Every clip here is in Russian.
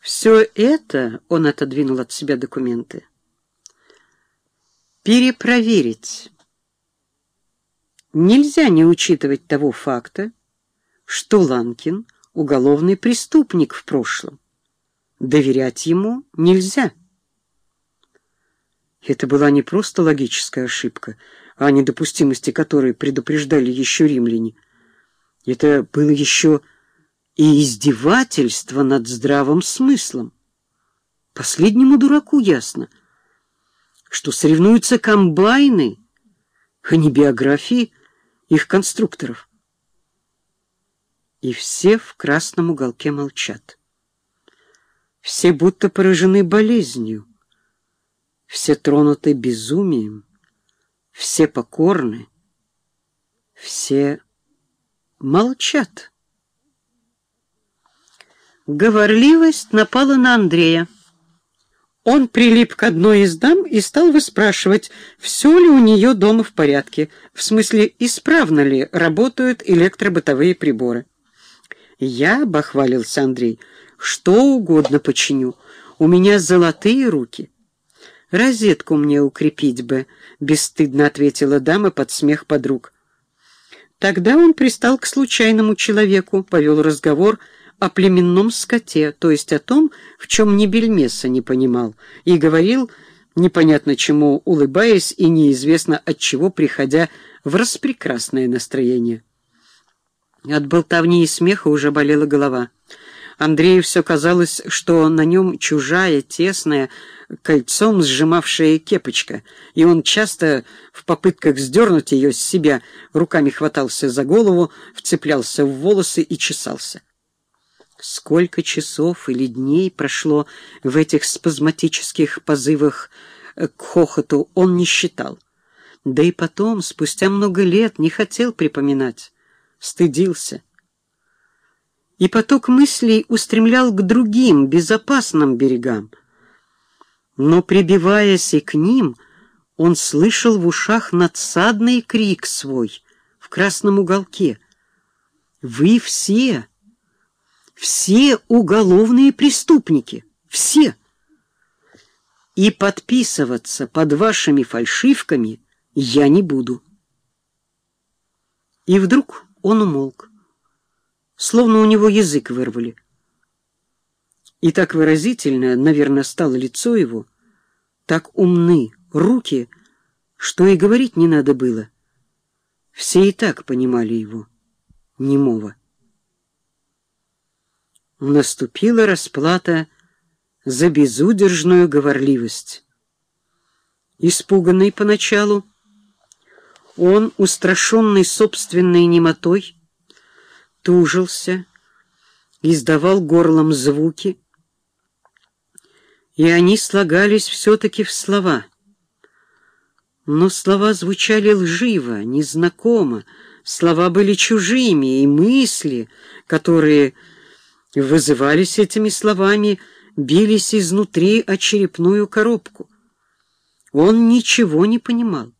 Все это, он отодвинул от себя документы, перепроверить. Нельзя не учитывать того факта, что Ланкин — уголовный преступник в прошлом. Доверять ему нельзя. Это была не просто логическая ошибка, а недопустимости которой предупреждали еще римляне. Это было еще и издевательство над здравым смыслом. Последнему дураку ясно, что соревнуются комбайны, а не биографии их конструкторов. И все в красном уголке молчат. Все будто поражены болезнью, все тронуты безумием, все покорны, все молчат. Говорливость напала на Андрея. Он прилип к одной из дам и стал выспрашивать, все ли у нее дома в порядке, в смысле, исправно ли работают электробытовые приборы. «Я», — бахвалился Андрей, — «что угодно починю. У меня золотые руки». «Розетку мне укрепить бы», — бесстыдно ответила дама под смех подруг. Тогда он пристал к случайному человеку, повел разговор о племенном скоте, то есть о том, в чем ни бельмеса не понимал, и говорил, непонятно чему улыбаясь и неизвестно от чего приходя в распрекрасное настроение. От болтовни и смеха уже болела голова. Андрею все казалось, что на нем чужая, тесная, кольцом сжимавшая кепочка, и он часто в попытках сдернуть ее с себя руками хватался за голову, вцеплялся в волосы и чесался. Сколько часов или дней прошло в этих спазматических позывах э, к хохоту, он не считал. Да и потом, спустя много лет, не хотел припоминать, стыдился. И поток мыслей устремлял к другим, безопасным берегам. Но, прибиваясь и к ним, он слышал в ушах надсадный крик свой в красном уголке. «Вы все!» Все уголовные преступники. Все. И подписываться под вашими фальшивками я не буду. И вдруг он умолк, словно у него язык вырвали. И так выразительно, наверное, стало лицо его, так умны руки, что и говорить не надо было. Все и так понимали его, немого наступила расплата за безудержную говорливость. Испуганный поначалу, он, устрашенный собственной немотой, тужился, издавал горлом звуки, и они слагались все-таки в слова. Но слова звучали лживо, незнакомо, слова были чужими, и мысли, которые вызывались этими словами, бились изнутри о черепную коробку. Он ничего не понимал.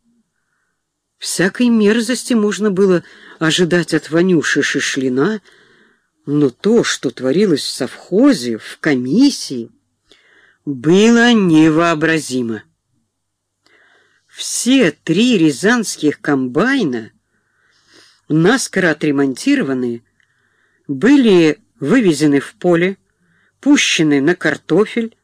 Всякой мерзости можно было ожидать от Ванюши Шишлина, но то, что творилось в совхозе, в комиссии, было невообразимо. Все три рязанских комбайна, наскоро отремонтированные, были вывезены в поле, пущены на картофель,